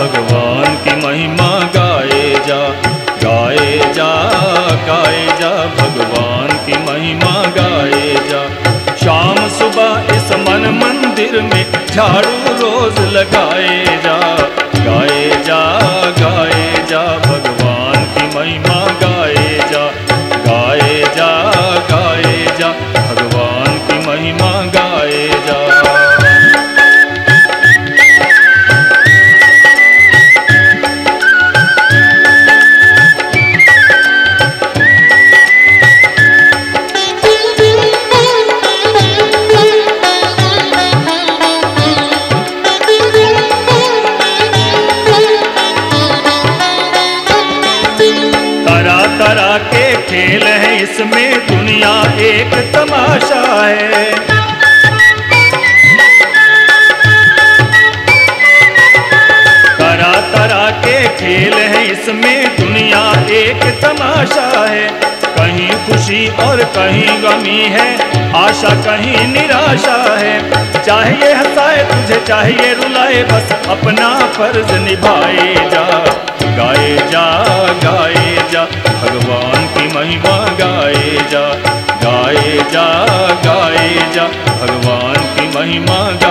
भगवान की महिमा गाए जा गाए जा गाए जा। भगवान की महिमा गाए जा। शाम सुबह इस मन मंदिर में झाड़ू रोज लगाए जा। खेल है इसमें दुनिया एक तमाशा है। तरह तरह के खेल है इसमें दुनिया एक तमाशा है। कहीं खुशी और कहीं गमी है, आशा कहीं निराशा है। चाहिए हंसाए तुझे चाहिए रुलाए, बस अपना फ़र्ज़ निभाए जा। महिमा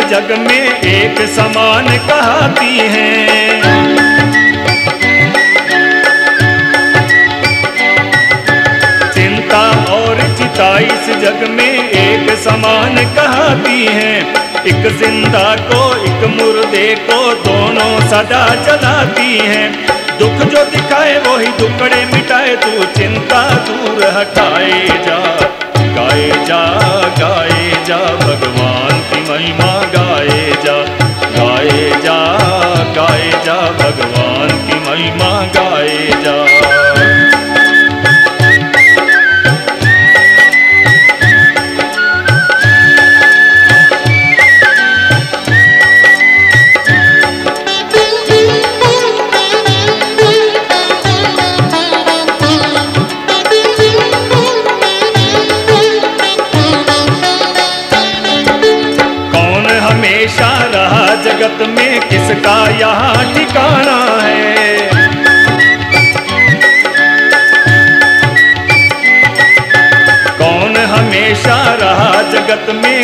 जग में एक समान कहती हैं। चिंता और चिता इस जग में एक समान कहती हैं। एक ज़िंदा को, एक मुर्दे को दोनों सदा जलाती हैं। दुख जो दिखाए वही दुखड़े मिटाए, तू चिंता दूर हटाए जा, गाए जा, गाए गाए जा। हमेशा रहा जगत में? किसका यहाँ ठिकाना है?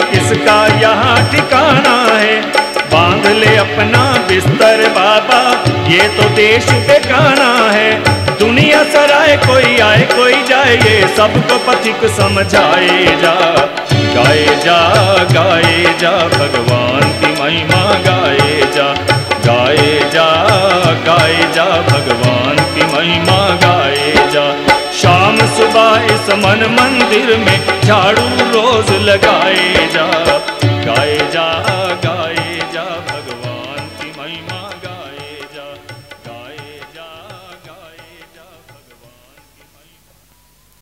किसका यहाँ ठिकाना है? बाँध ले अपना बिस्तर बाबा, ये तो देश बेगाना है। दुनिया सराय कोई आए, कोई जाए ये सबको पथिक समझाए जा। गाए जा गाए जा, भगवान की महिमा गाए जा। गाए जा गाए जा, भगवान की महिमा मन मंदिर में झाड़ू रोज लगाए जा गाए